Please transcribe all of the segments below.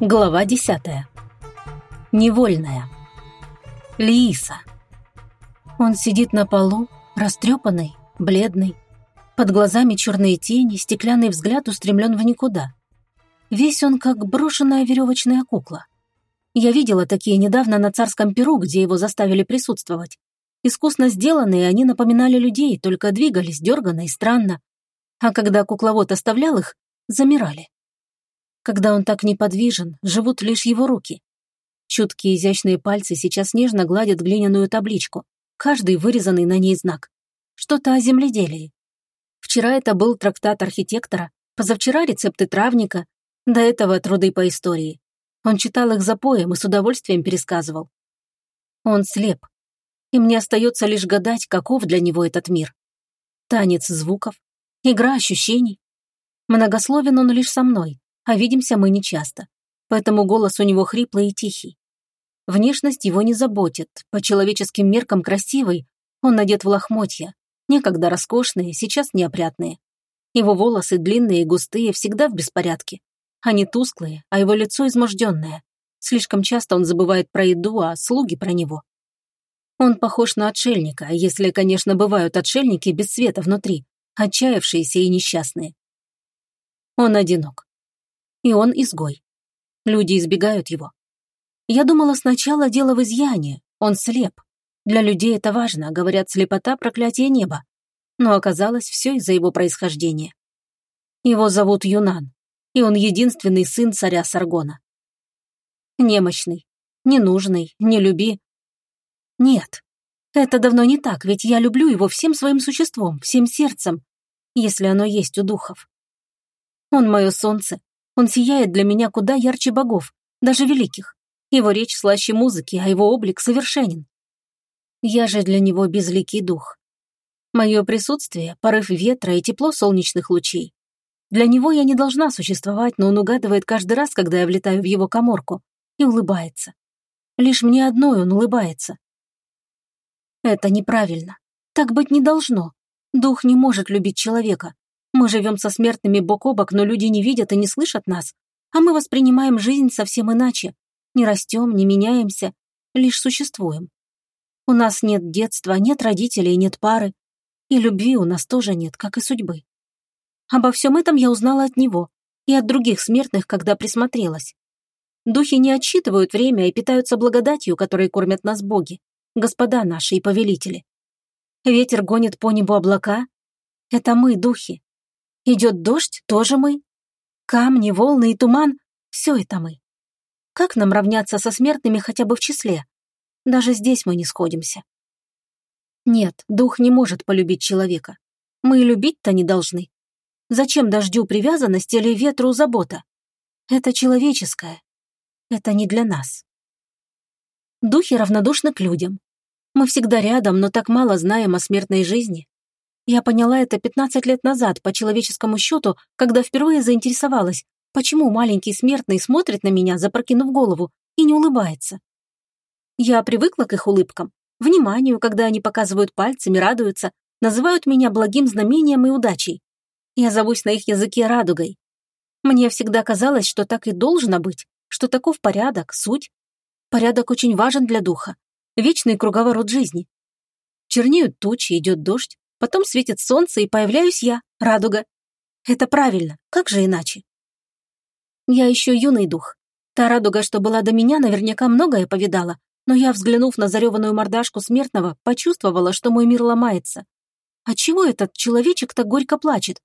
Глава десятая. Невольная. Лииса. Он сидит на полу, растрепанный, бледный. Под глазами черные тени, стеклянный взгляд устремлен в никуда. Весь он как брошенная веревочная кукла. Я видела такие недавно на царском перу, где его заставили присутствовать. Искусно сделанные, они напоминали людей, только двигались дерганно и странно. А когда кукловод оставлял их, замирали. Когда он так неподвижен, живут лишь его руки. Чуткие изящные пальцы сейчас нежно гладят глиняную табличку, каждый вырезанный на ней знак. Что-то о земледелии. Вчера это был трактат архитектора, позавчера рецепты травника, до этого труды по истории. Он читал их за поем и с удовольствием пересказывал. Он слеп, и мне остается лишь гадать, каков для него этот мир. Танец звуков, игра ощущений. Многословен он лишь со мной, а видимся мы нечасто. Поэтому голос у него хриплый и тихий. Внешность его не заботит, по человеческим меркам красивый, он надет в лохмотья, некогда роскошные, сейчас неопрятные. Его волосы длинные и густые, всегда в беспорядке. Они тусклые, а его лицо изможденное. Слишком часто он забывает про еду, а слуги про него. Он похож на отшельника, если, конечно, бывают отшельники без света внутри, отчаявшиеся и несчастные. Он одинок и он изгой. Люди избегают его. Я думала сначала дело в изъянии, он слеп. Для людей это важно, говорят, слепота – проклятие неба. Но оказалось, все из-за его происхождения. Его зовут Юнан, и он единственный сын царя Саргона. Немощный, ненужный, не люби. Нет, это давно не так, ведь я люблю его всем своим существом, всем сердцем, если оно есть у духов. Он мое солнце, он сияет для меня куда ярче богов, даже великих. Его речь слаще музыки, а его облик совершенен. Я же для него безликий дух. Мое присутствие – порыв ветра и тепло солнечных лучей. Для него я не должна существовать, но он угадывает каждый раз, когда я влетаю в его коморку, и улыбается. Лишь мне одной он улыбается. Это неправильно. Так быть не должно. Дух не может любить человека. Мы живем со смертными бок о бок, но люди не видят и не слышат нас, а мы воспринимаем жизнь совсем иначе. Не растем, не меняемся, лишь существуем. У нас нет детства, нет родителей, нет пары. И любви у нас тоже нет, как и судьбы. Обо всем этом я узнала от него и от других смертных, когда присмотрелась. Духи не отсчитывают время и питаются благодатью, которой кормят нас боги, господа наши и повелители. Ветер гонит по небу облака. Это мы, духи. Идет дождь, тоже мы. Камни, волны и туман — все это мы. Как нам равняться со смертными хотя бы в числе? Даже здесь мы не сходимся. Нет, дух не может полюбить человека. Мы и любить-то не должны. Зачем дождю привязанность или ветру забота? Это человеческое. Это не для нас. Духи равнодушны к людям. Мы всегда рядом, но так мало знаем о смертной жизни. Я поняла это 15 лет назад, по человеческому счету, когда впервые заинтересовалась, почему маленький смертный смотрит на меня, запрокинув голову, и не улыбается. Я привыкла к их улыбкам, вниманию, когда они показывают пальцами, радуются, называют меня благим знамением и удачей. Я зовусь на их языке радугой. Мне всегда казалось, что так и должно быть, что таков порядок, суть. Порядок очень важен для духа. Вечный круговорот жизни. Чернеют тучи, идет дождь, Потом светит солнце, и появляюсь я, радуга. Это правильно, как же иначе? Я еще юный дух. Та радуга, что была до меня, наверняка многое повидала, но я, взглянув на зареванную мордашку смертного, почувствовала, что мой мир ломается. А чего этот человечек так горько плачет?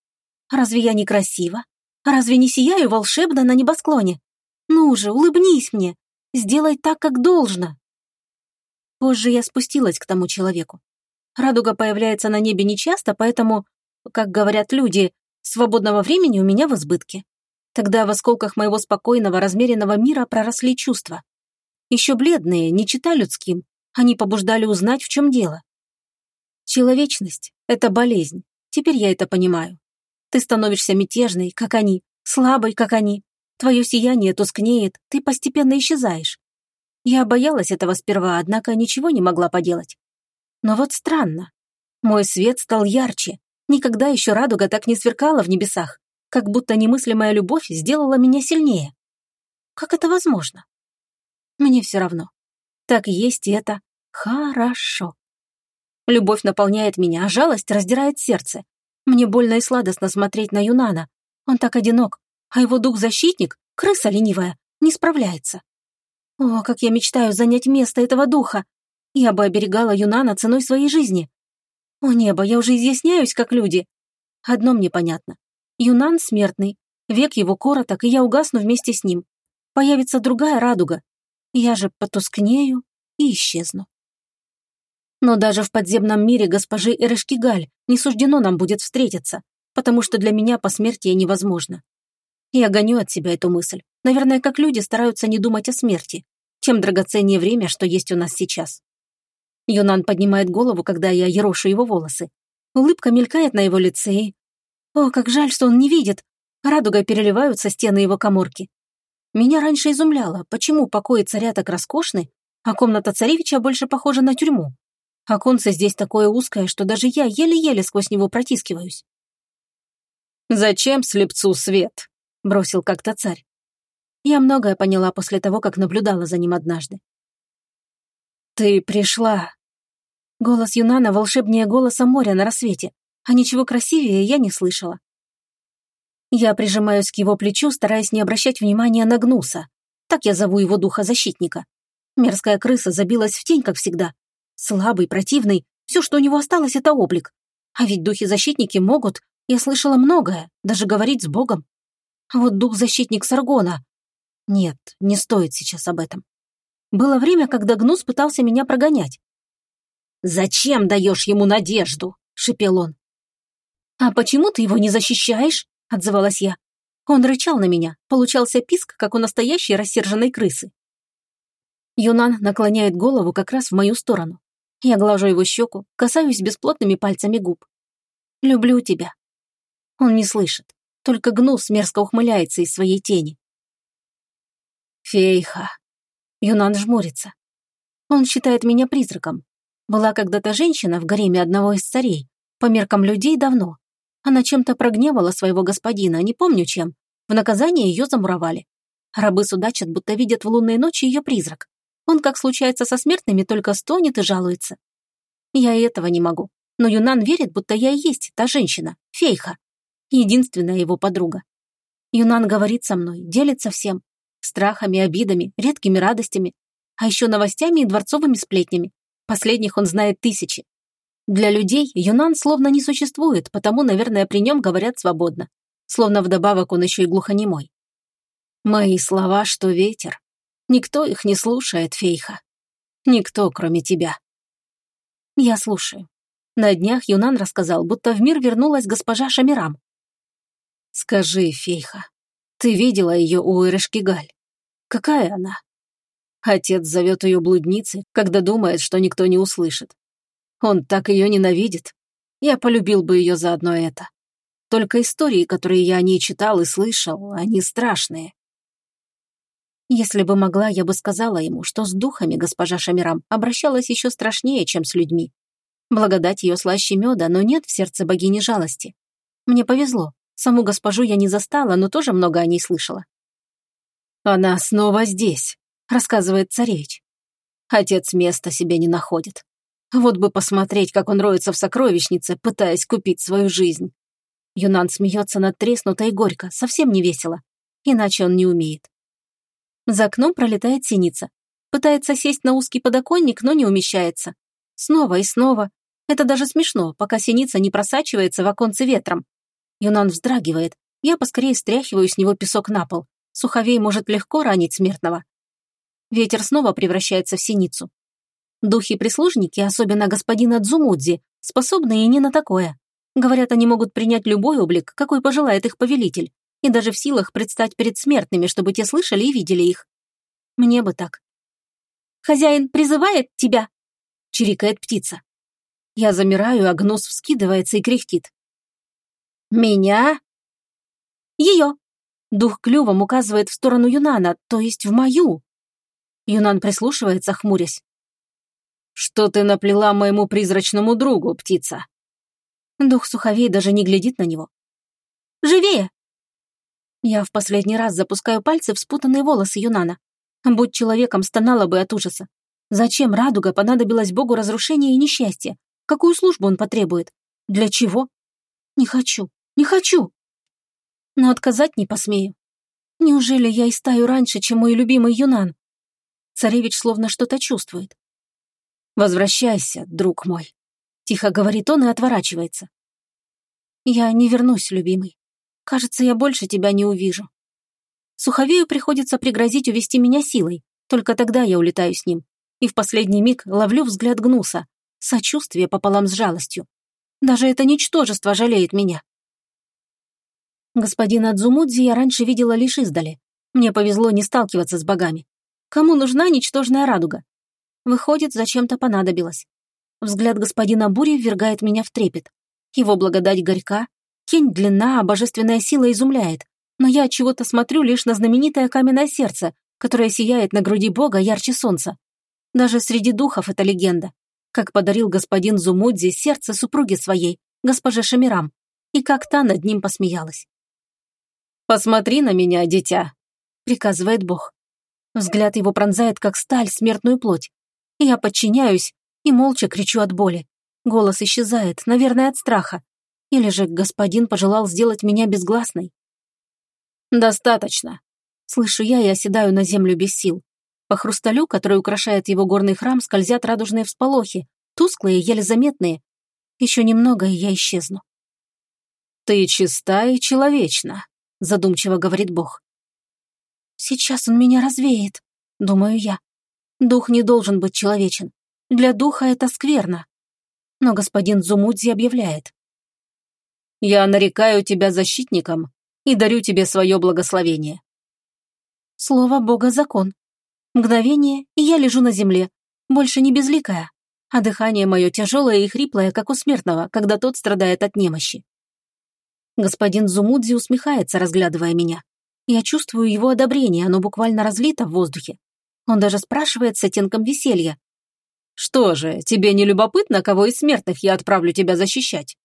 Разве я не красива? Разве не сияю волшебно на небосклоне? Ну же, улыбнись мне, сделай так, как должно. Позже я спустилась к тому человеку. Радуга появляется на небе нечасто, поэтому, как говорят люди, свободного времени у меня в избытке. Тогда в осколках моего спокойного, размеренного мира проросли чувства. Еще бледные, не чита людским, они побуждали узнать, в чем дело. Человечность — это болезнь. Теперь я это понимаю. Ты становишься мятежной, как они, слабой, как они. Твое сияние тускнеет, ты постепенно исчезаешь. Я боялась этого сперва, однако ничего не могла поделать. Но вот странно. Мой свет стал ярче. Никогда еще радуга так не сверкала в небесах, как будто немыслимая любовь сделала меня сильнее. Как это возможно? Мне все равно. Так есть и это хорошо. Любовь наполняет меня, а жалость раздирает сердце. Мне больно и сладостно смотреть на Юнана. Он так одинок, а его дух-защитник, крыса ленивая, не справляется. О, как я мечтаю занять место этого духа! Я бы оберегала Юнана ценой своей жизни. О небо, я уже изъясняюсь, как люди. Одно мне понятно. Юнан смертный, век его короток, и я угасну вместе с ним. Появится другая радуга. Я же потускнею и исчезну. Но даже в подземном мире госпожи Эрешкигаль не суждено нам будет встретиться, потому что для меня посмертие невозможно. Я гоню от себя эту мысль. Наверное, как люди стараются не думать о смерти. Тем драгоценнее время, что есть у нас сейчас. Юнан поднимает голову, когда я ерошу его волосы. Улыбка мелькает на его лице и... О, как жаль, что он не видит. Радугой переливаются стены его коморки. Меня раньше изумляло, почему покои царя так роскошны, а комната царевича больше похожа на тюрьму. Оконце здесь такое узкое, что даже я еле-еле сквозь него протискиваюсь. «Зачем слепцу свет?» — бросил как-то царь. Я многое поняла после того, как наблюдала за ним однажды. «Ты пришла!» Голос Юнана волшебнее голоса моря на рассвете, а ничего красивее я не слышала. Я прижимаюсь к его плечу, стараясь не обращать внимания на Гнуса. Так я зову его духа-защитника. Мерзкая крыса забилась в тень, как всегда. Слабый, противный, все, что у него осталось, это облик. А ведь духи-защитники могут, я слышала многое, даже говорить с Богом. А вот дух-защитник Саргона... Нет, не стоит сейчас об этом. Было время, когда Гнус пытался меня прогонять. «Зачем даешь ему надежду?» — шипел он. «А почему ты его не защищаешь?» — отзывалась я. Он рычал на меня, получался писк, как у настоящей рассерженной крысы. Юнан наклоняет голову как раз в мою сторону. Я глажу его щеку, касаюсь бесплотными пальцами губ. «Люблю тебя». Он не слышит. Только Гнус мерзко ухмыляется из своей тени. «Фейха!» Юнан жмурится. Он считает меня призраком. Была когда-то женщина в гареме одного из царей. По меркам людей давно. Она чем-то прогневала своего господина, не помню чем. В наказание ее замуровали. Рабы судачат, будто видят в лунные ночи ее призрак. Он, как случается со смертными, только стонет и жалуется. Я и этого не могу. Но Юнан верит, будто я и есть та женщина, фейха единственная его подруга. Юнан говорит со мной, делится всем. Страхами, обидами, редкими радостями, а еще новостями и дворцовыми сплетнями. Последних он знает тысячи. Для людей Юнан словно не существует, потому, наверное, при нем говорят свободно. Словно вдобавок он еще и глухонемой. Мои слова, что ветер. Никто их не слушает, Фейха. Никто, кроме тебя. Я слушаю. На днях Юнан рассказал, будто в мир вернулась госпожа Шамирам. Скажи, Фейха, ты видела ее у Эрешкигаль? Какая она? Отец зовет ее блудницей, когда думает, что никто не услышит. Он так ее ненавидит. Я полюбил бы ее за одно это. Только истории, которые я о ней читал и слышал, они страшные. Если бы могла, я бы сказала ему, что с духами госпожа Шамирам обращалась еще страшнее, чем с людьми. Благодать ее слаще меда, но нет в сердце богини жалости. Мне повезло. Саму госпожу я не застала, но тоже много о ней слышала. «Она снова здесь», — рассказывает царевич. Отец места себе не находит. Вот бы посмотреть, как он роется в сокровищнице, пытаясь купить свою жизнь. Юнан смеется над треснутой горько, совсем не весело. Иначе он не умеет. За окном пролетает синица. Пытается сесть на узкий подоконник, но не умещается. Снова и снова. Это даже смешно, пока синица не просачивается в оконце ветром. Юнан вздрагивает. Я поскорее стряхиваю с него песок на пол. Суховей может легко ранить смертного. Ветер снова превращается в синицу. Духи-прислужники, особенно господина Дзумудзи, способны и не на такое. Говорят, они могут принять любой облик, какой пожелает их повелитель, и даже в силах предстать перед смертными, чтобы те слышали и видели их. Мне бы так. «Хозяин призывает тебя!» — чирикает птица. Я замираю, а гнус вскидывается и кряхтит. «Меня?» «Ее!» Дух клювом указывает в сторону Юнана, то есть в мою. Юнан прислушивается, хмурясь. «Что ты наплела моему призрачному другу, птица?» Дух суховей даже не глядит на него. «Живее!» Я в последний раз запускаю пальцы в спутанные волосы Юнана. Будь человеком, стонала бы от ужаса. Зачем радуга понадобилась Богу разрушения и несчастья? Какую службу он потребует? Для чего? Не хочу, не хочу. Но отказать не посмею. Неужели я истаю раньше, чем мой любимый Юнан? Царевич словно что-то чувствует. «Возвращайся, друг мой», — тихо говорит он и отворачивается. «Я не вернусь, любимый. Кажется, я больше тебя не увижу. Суховею приходится пригрозить увести меня силой, только тогда я улетаю с ним. И в последний миг ловлю взгляд гнуса, сочувствие пополам с жалостью. Даже это ничтожество жалеет меня. Господина Дзумудзи я раньше видела лишь издали. Мне повезло не сталкиваться с богами. Кому нужна ничтожная радуга? Выходит, зачем-то понадобилось. Взгляд господина Бури ввергает меня в трепет. Его благодать горька, тень длинна, а божественная сила изумляет. Но я чего-то смотрю лишь на знаменитое каменное сердце, которое сияет на груди бога ярче солнца. Даже среди духов это легенда. Как подарил господин Зумудзи сердце супруги своей, госпоже Шамирам, и как та над ним посмеялась. «Посмотри на меня, дитя», — приказывает бог. Взгляд его пронзает, как сталь, смертную плоть. Я подчиняюсь и молча кричу от боли. Голос исчезает, наверное, от страха. Или же господин пожелал сделать меня безгласной? «Достаточно», — слышу я и оседаю на землю без сил. По хрусталю, который украшает его горный храм, скользят радужные всполохи, тусклые, еле заметные. Еще немного, и я исчезну. «Ты чиста и человечна», — задумчиво говорит Бог. «Сейчас он меня развеет», — думаю я. Дух не должен быть человечен. Для духа это скверно. Но господин Зумудзи объявляет. «Я нарекаю тебя защитником и дарю тебе свое благословение». Слово Бога – закон. Мгновение, и я лежу на земле, больше не безликая, а дыхание мое тяжелое и хриплое, как у смертного, когда тот страдает от немощи. Господин Зумудзи усмехается, разглядывая меня. Я чувствую его одобрение, оно буквально разлито в воздухе. Он даже спрашивает с оттенком веселья. «Что же, тебе не любопытно, кого из смертных я отправлю тебя защищать?»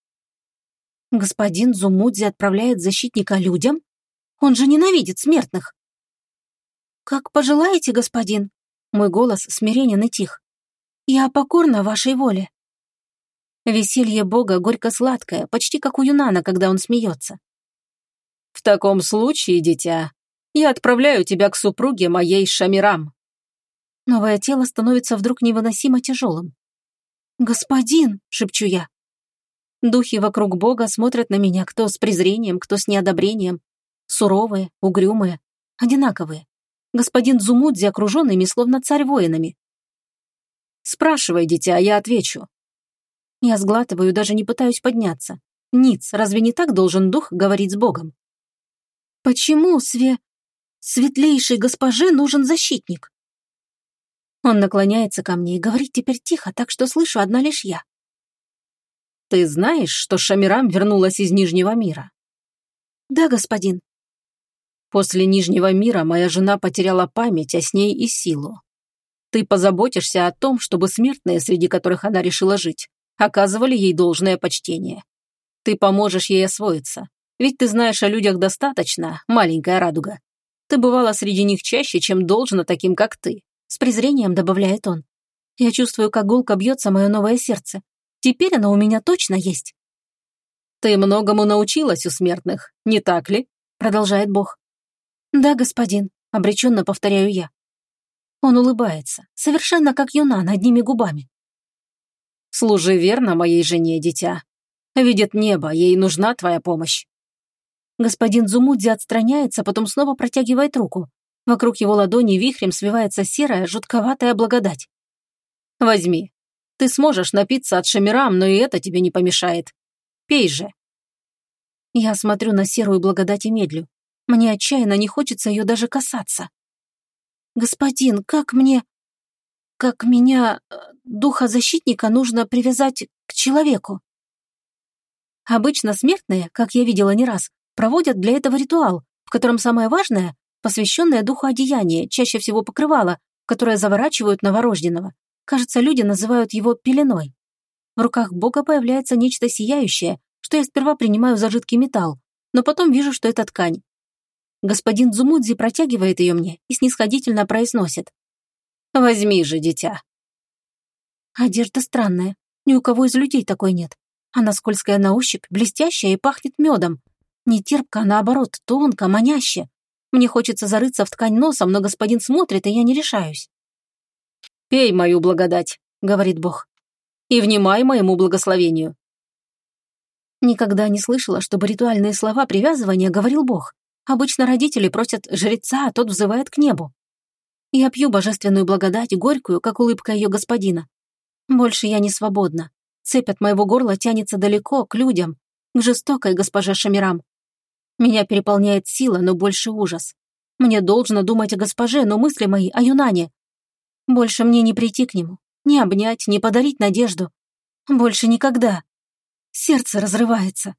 Господин Зумудзи отправляет защитника людям? Он же ненавидит смертных. «Как пожелаете, господин?» Мой голос смиренен и тих. «Я покорна вашей воле». Веселье Бога горько-сладкое, почти как у Юнана, когда он смеется. «В таком случае, дитя, я отправляю тебя к супруге моей Шамирам». Новое тело становится вдруг невыносимо тяжелым. «Господин!» — шепчу я. Духи вокруг Бога смотрят на меня кто с презрением, кто с неодобрением. Суровые, угрюмые, одинаковые господин Зумудзи окруженными, словно царь воинами. «Спрашивай, дитя, я отвечу». Я сглатываю, даже не пытаюсь подняться. Ниц, разве не так должен дух говорить с Богом? Почему све... светлейшей госпоже нужен защитник? Он наклоняется ко мне и говорит теперь тихо, так что слышу одна лишь я. «Ты знаешь, что Шамирам вернулась из Нижнего мира?» «Да, господин». После Нижнего мира моя жена потеряла память, а с ней и силу. Ты позаботишься о том, чтобы смертные, среди которых она решила жить, оказывали ей должное почтение. Ты поможешь ей освоиться, ведь ты знаешь о людях достаточно, маленькая радуга. Ты бывала среди них чаще, чем должно таким, как ты. С презрением добавляет он. Я чувствую, как гулко бьется мое новое сердце. Теперь оно у меня точно есть. Ты многому научилась у смертных, не так ли? Продолжает Бог. «Да, господин», — обреченно повторяю я. Он улыбается, совершенно как Юнан, одними губами. «Служи верно моей жене, дитя. Видит небо, ей нужна твоя помощь». Господин Зумудзи отстраняется, потом снова протягивает руку. Вокруг его ладони вихрем свивается серая, жутковатая благодать. «Возьми. Ты сможешь напиться от шамирам, но и это тебе не помешает. Пей же». Я смотрю на серую благодать и медлю. Мне отчаянно не хочется ее даже касаться. «Господин, как мне... как меня, э, духа защитника, нужно привязать к человеку?» Обычно смертные, как я видела не раз, проводят для этого ритуал, в котором самое важное — посвященное духу одеяние, чаще всего покрывало, которое заворачивают новорожденного. Кажется, люди называют его пеленой. В руках Бога появляется нечто сияющее, что я сперва принимаю за жидкий металл, но потом вижу, что это ткань, Господин Дзумудзи протягивает ее мне и снисходительно произносит. «Возьми же, дитя». Одежда странная. Ни у кого из людей такой нет. Она скользкая на ощупь, блестящая и пахнет медом. Не терпко, а наоборот, тонко, маняще. Мне хочется зарыться в ткань носом, но господин смотрит, и я не решаюсь. «Пей мою благодать», — говорит Бог, — «и внимай моему благословению». Никогда не слышала, чтобы ритуальные слова привязывания говорил Бог. Обычно родители просят жреца, а тот взывает к небу. Я пью божественную благодать, горькую, как улыбка ее господина. Больше я не свободна. Цепь от моего горла тянется далеко, к людям, к жестокой госпоже Шамирам. Меня переполняет сила, но больше ужас. Мне должно думать о госпоже, но мысли мои о Юнане. Больше мне не прийти к нему, не обнять, не подарить надежду. Больше никогда. Сердце разрывается.